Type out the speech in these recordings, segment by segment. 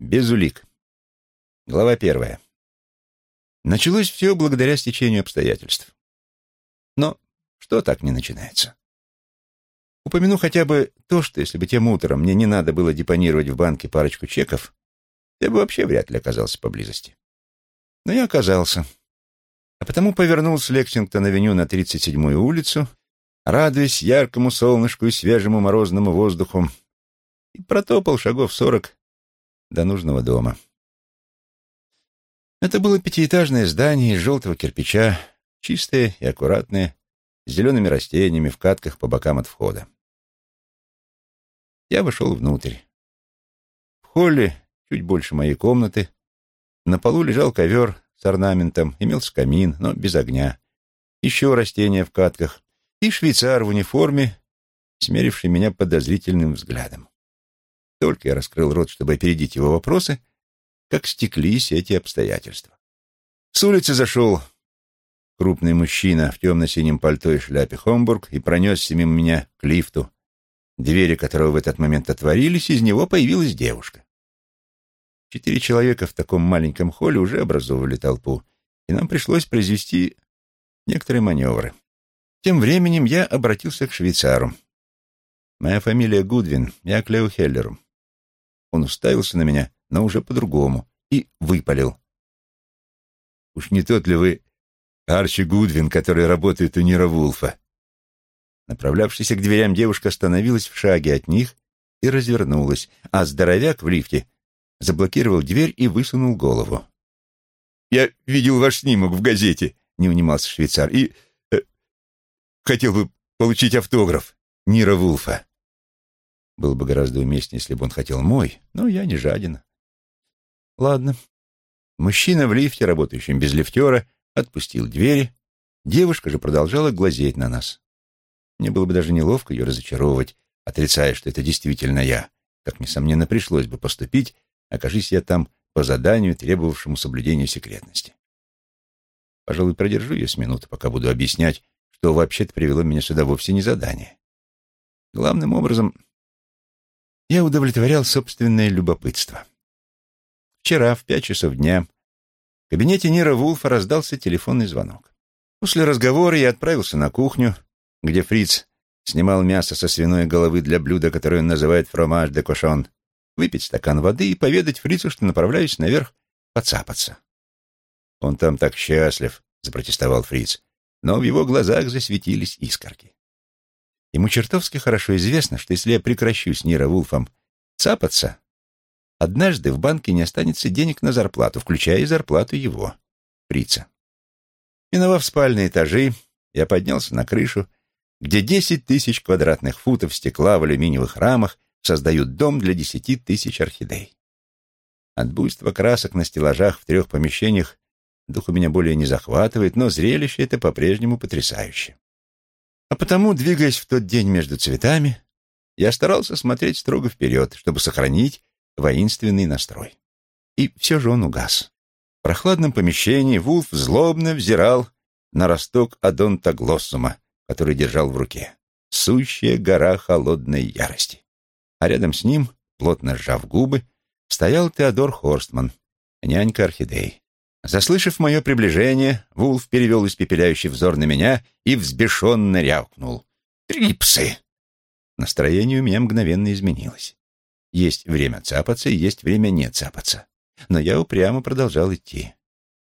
Без улик. Глава первая. Началось все благодаря стечению обстоятельств. Но что так не начинается? Упомяну хотя бы то, что если бы тем утром мне не надо было депонировать в банке парочку чеков, я бы вообще вряд ли оказался поблизости. Но я оказался. А потому повернул с Лексингтон-авеню на 37-ю улицу, радуясь яркому солнышку и свежему морозному воздуху, и протопал шагов сорок до нужного дома. Это было пятиэтажное здание из желтого кирпича, чистое и аккуратное, с зелеными растениями в катках по бокам от входа. Я вошел внутрь. В холле, чуть больше моей комнаты, на полу лежал ковер с орнаментом, имелся камин, но без огня, еще растения в катках и швейцар в униформе, смеривший меня подозрительным взглядом. Только я раскрыл рот, чтобы опередить его вопросы, как стеклись эти обстоятельства. С улицы зашел крупный мужчина в темно-синем пальто и шляпе Хомбург и пронесся мимо меня к лифту, двери которого в этот момент отворились, из него появилась девушка. Четыре человека в таком маленьком холле уже образовывали толпу, и нам пришлось произвести некоторые маневры. Тем временем я обратился к швейцару. «Моя фамилия Гудвин, я Клео Хеллеру. Он уставился на меня, но уже по-другому, и выпалил. «Уж не тот ли вы Арчи Гудвин, который работает у Нира Вулфа?» Направлявшаяся к дверям девушка остановилась в шаге от них и развернулась, а здоровяк в лифте заблокировал дверь и высунул голову. «Я видел ваш снимок в газете», — не унимался швейцар, «и э, хотел бы получить автограф Нира Вулфа». Было бы гораздо уместнее, если бы он хотел мой, но я не жаден. Ладно. Мужчина в лифте, работающем без лифтера, отпустил двери. Девушка же продолжала глазеть на нас. Мне было бы даже неловко ее разочаровывать, отрицая, что это действительно я, как, несомненно, пришлось бы поступить, окажись я там по заданию, требовавшему соблюдения секретности. Пожалуй, продержу ее с минуты, пока буду объяснять, что вообще-то привело меня сюда вовсе не задание. Главным образом, я удовлетворял собственное любопытство. Вчера в пять часов дня в кабинете Нира Вулфа раздался телефонный звонок. После разговора я отправился на кухню, где Фриц снимал мясо со свиной головы для блюда, которое он называет фромаж де кошон, выпить стакан воды и поведать Фрицу, что направляюсь наверх поцапаться. «Он там так счастлив», — запротестовал Фриц, но в его глазах засветились искорки. Ему чертовски хорошо известно, что если я прекращу с Нира Вулфом цапаться, однажды в банке не останется денег на зарплату, включая и зарплату его, Фрица. Миновав спальные этажи, я поднялся на крышу, где десять тысяч квадратных футов стекла в алюминиевых рамах создают дом для десяти тысяч орхидей. От буйства красок на стеллажах в трех помещениях дух у меня более не захватывает, но зрелище это по-прежнему потрясающе. А потому, двигаясь в тот день между цветами, я старался смотреть строго вперед, чтобы сохранить воинственный настрой. И все же он угас. В прохладном помещении Вулф злобно взирал на росток Адонтоглоссума, который держал в руке. Сущая гора холодной ярости. А рядом с ним, плотно сжав губы, стоял Теодор Хорстман, нянька орхидей. Заслышав мое приближение, Вулф перевел испепеляющий взор на меня и взбешенно рявкнул. «Трипсы!» Настроение у меня мгновенно изменилось. Есть время цапаться и есть время не цапаться. Но я упрямо продолжал идти.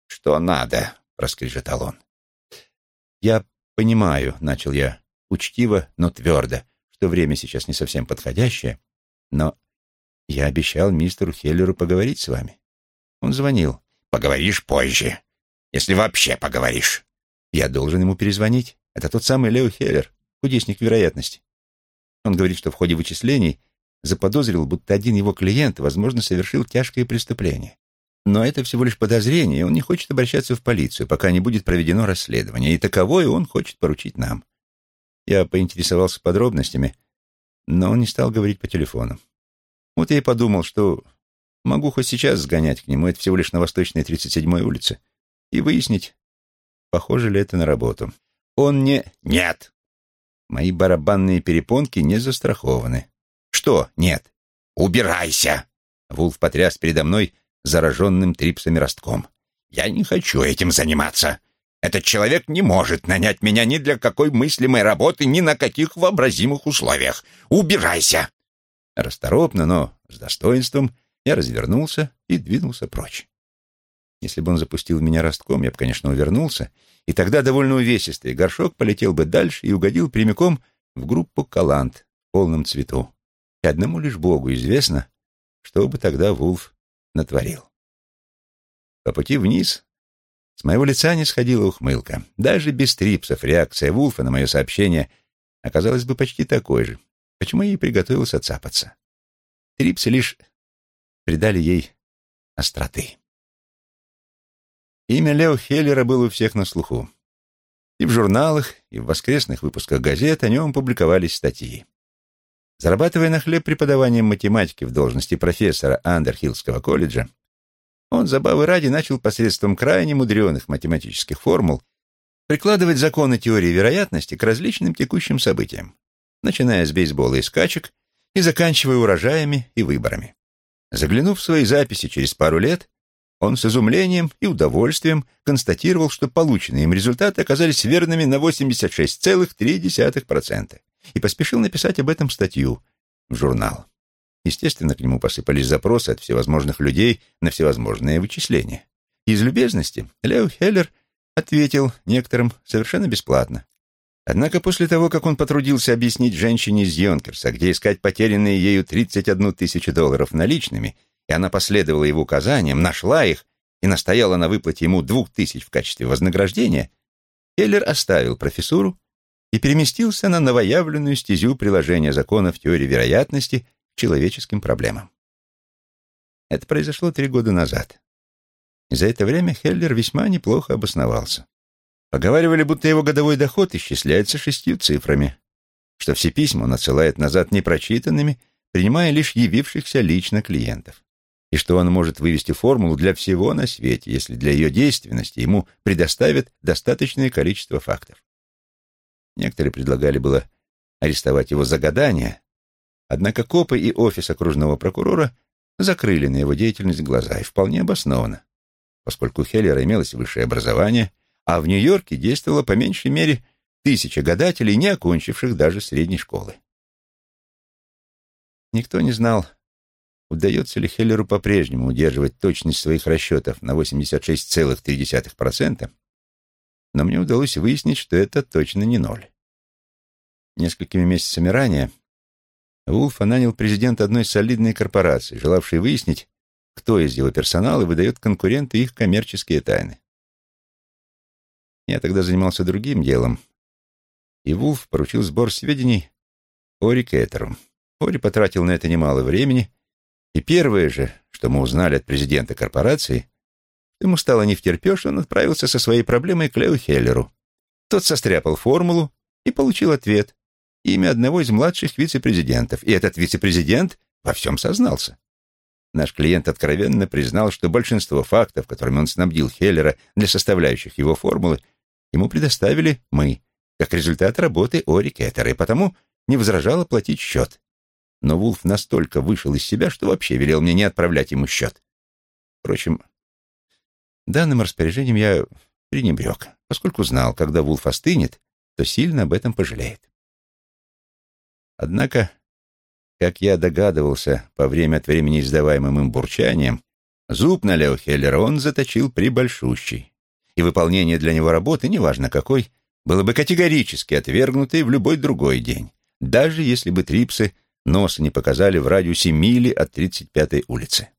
«Что надо?» — проскрежетал он. «Я понимаю», — начал я, учтиво, но твердо, что время сейчас не совсем подходящее, но я обещал мистеру Хеллеру поговорить с вами. Он звонил. Поговоришь позже. Если вообще поговоришь. Я должен ему перезвонить. Это тот самый Лео Хеллер, кудесник вероятности. Он говорит, что в ходе вычислений заподозрил, будто один его клиент, возможно, совершил тяжкое преступление. Но это всего лишь подозрение, он не хочет обращаться в полицию, пока не будет проведено расследование, и таковое он хочет поручить нам. Я поинтересовался подробностями, но он не стал говорить по телефону. Вот я и подумал, что Могу хоть сейчас сгонять к нему, это всего лишь на восточной 37-й улице, и выяснить, похоже ли это на работу. Он не... Нет! Мои барабанные перепонки не застрахованы. Что нет? Убирайся! Вулф потряс передо мной зараженным трипсами ростком. «Я не хочу этим заниматься. Этот человек не может нанять меня ни для какой мыслимой работы, ни на каких вообразимых условиях. Убирайся!» Расторопно, но с достоинством я развернулся и двинулся прочь. Если бы он запустил меня ростком, я бы, конечно, увернулся, и тогда довольно увесистый горшок полетел бы дальше и угодил прямиком в группу «Калант» в полном цвету. И одному лишь Богу известно, что бы тогда Вулф натворил. По пути вниз с моего лица не сходила ухмылка. Даже без трипсов реакция Вулфа на мое сообщение оказалась бы почти такой же, почему я и приготовился цапаться. Трипсы лишь придали ей остроты. Имя Лео Хеллера было у всех на слуху. И в журналах, и в воскресных выпусках газет о нем публиковались статьи. Зарабатывая на хлеб преподаванием математики в должности профессора Андерхиллского колледжа, он, забавы ради, начал посредством крайне мудреных математических формул прикладывать законы теории вероятности к различным текущим событиям, начиная с бейсбола и скачек и заканчивая урожаями и выборами. Заглянув в свои записи через пару лет, он с изумлением и удовольствием констатировал, что полученные им результаты оказались верными на 86,3% и поспешил написать об этом статью в журнал. Естественно, к нему посыпались запросы от всевозможных людей на всевозможные вычисления. Из любезности Лео Хеллер ответил некоторым совершенно бесплатно. Однако после того, как он потрудился объяснить женщине из Йонкерса, где искать потерянные ею 31 тысячу долларов наличными, и она последовала его указаниям, нашла их и настояла на выплате ему двух тысяч в качестве вознаграждения, Хеллер оставил профессуру и переместился на новоявленную стезю приложения законов теории вероятности к человеческим проблемам. Это произошло три года назад. За это время Хеллер весьма неплохо обосновался. Поговаривали, будто его годовой доход исчисляется шестью цифрами, что все письма он отсылает назад непрочитанными, принимая лишь явившихся лично клиентов, и что он может вывести формулу для всего на свете, если для ее действенности ему предоставят достаточное количество фактов. Некоторые предлагали было арестовать его за гадание, однако копы и офис окружного прокурора закрыли на его деятельность глаза, и вполне обоснованно, поскольку у Хеллера имелось высшее образование, а в Нью-Йорке действовало по меньшей мере тысяча гадателей, не окончивших даже средней школы. Никто не знал, удается ли Хеллеру по-прежнему удерживать точность своих расчетов на 86,3%, но мне удалось выяснить, что это точно не ноль. Несколькими месяцами ранее Вулфа нанял президент одной солидной корпорации, желавшей выяснить, кто из его персонала выдает конкуренту их коммерческие тайны. Я тогда занимался другим делом, и Вулф поручил сбор сведений Ори Кеттеру. Ори потратил на это немало времени, и первое же, что мы узнали от президента корпорации, Ему стало не втерпешь, он отправился со своей проблемой к Лео Хеллеру. Тот состряпал формулу и получил ответ. Имя одного из младших вице-президентов. И этот вице-президент во всем сознался. Наш клиент откровенно признал, что большинство фактов, которыми он снабдил Хеллера для составляющих его формулы, ему предоставили мы, как результат работы Ори Кеттера, и потому не возражал оплатить счет. Но Вулф настолько вышел из себя, что вообще велел мне не отправлять ему счет. Впрочем, Данным распоряжением я пренебрег, поскольку знал, когда Вулф остынет, то сильно об этом пожалеет. Однако, как я догадывался по время от времени издаваемым им бурчанием, зуб на Лео Хеллера он заточил прибольшущий, и выполнение для него работы, неважно какой, было бы категорически отвергнуто в любой другой день, даже если бы трипсы носа не показали в радиусе мили от 35-й улицы.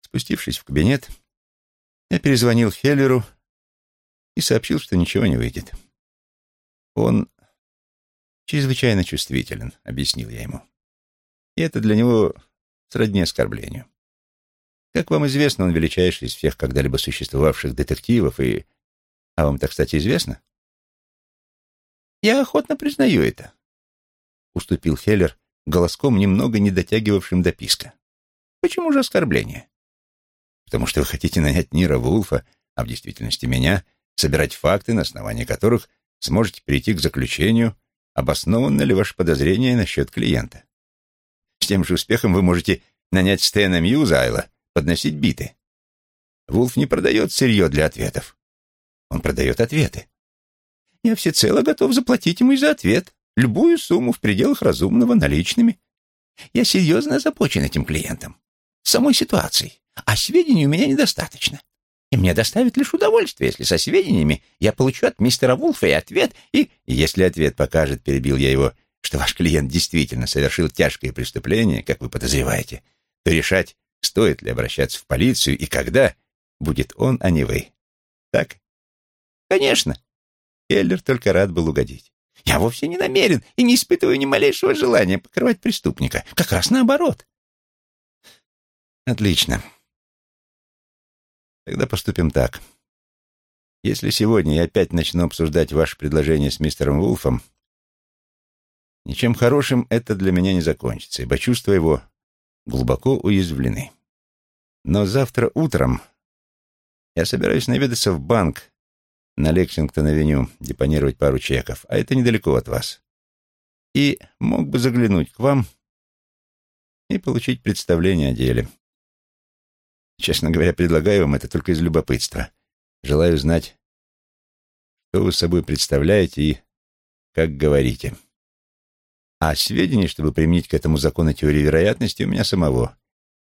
Спустившись в кабинет, я перезвонил Хеллеру и сообщил, что ничего не выйдет. Он чрезвычайно чувствителен, объяснил я ему. И это для него сродни оскорблению. Как вам известно, он величайший из всех когда-либо существовавших детективов, и... А вам так, кстати, известно? Я охотно признаю это, — уступил Хеллер голоском, немного не дотягивавшим до писка. Почему же оскорбление? потому что вы хотите нанять Нира Вулфа, а в действительности меня, собирать факты, на основании которых сможете прийти к заключению, обоснованно ли ваше подозрение насчет клиента. С тем же успехом вы можете нанять Стэна Мьюзайла подносить биты. Вулф не продает сырье для ответов. Он продает ответы. Я всецело готов заплатить ему и за ответ, любую сумму в пределах разумного наличными. Я серьезно озабочен этим клиентом, самой ситуацией, а сведений у меня недостаточно. И мне доставит лишь удовольствие, если со сведениями я получу от мистера Вулфа и ответ, и... Если ответ покажет, перебил я его, что ваш клиент действительно совершил тяжкое преступление, как вы подозреваете, то решать, стоит ли обращаться в полицию и когда, будет он, а не вы. Так? Конечно. Келлер только рад был угодить. Я вовсе не намерен и не испытываю ни малейшего желания покрывать преступника. Как раз наоборот. Отлично. Тогда поступим так. Если сегодня я опять начну обсуждать ваше предложение с мистером Вулфом, ничем хорошим это для меня не закончится, ибо чувства его глубоко уязвлены. Но завтра утром я собираюсь наведаться в банк на Лексингтон-авеню, депонировать пару чеков, а это недалеко от вас. И мог бы заглянуть к вам и получить представление о деле. Честно говоря, предлагаю вам это только из любопытства. Желаю знать, что вы собой представляете и как говорите. А сведений, чтобы применить к этому закону теории вероятности, у меня самого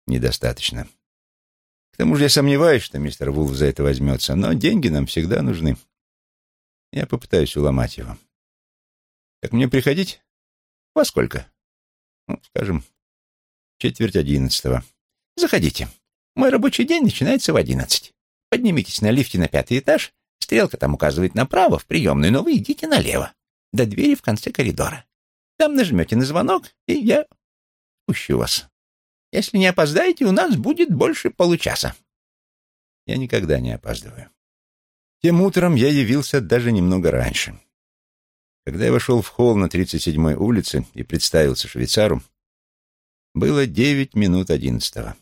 недостаточно. К тому же я сомневаюсь, что мистер Вулф за это возьмется, но деньги нам всегда нужны. Я попытаюсь уломать его. Так мне приходить? Во сколько? Ну, скажем, четверть одиннадцатого. Заходите. Мой рабочий день начинается в одиннадцать. Поднимитесь на лифте на пятый этаж, стрелка там указывает направо, в приемную, но вы идите налево, до двери в конце коридора. Там нажмете на звонок, и я пущу вас. Если не опоздаете, у нас будет больше получаса. Я никогда не опаздываю. Тем утром я явился даже немного раньше. Когда я вошел в холл на 37-й улице и представился швейцару, было девять минут одиннадцатого.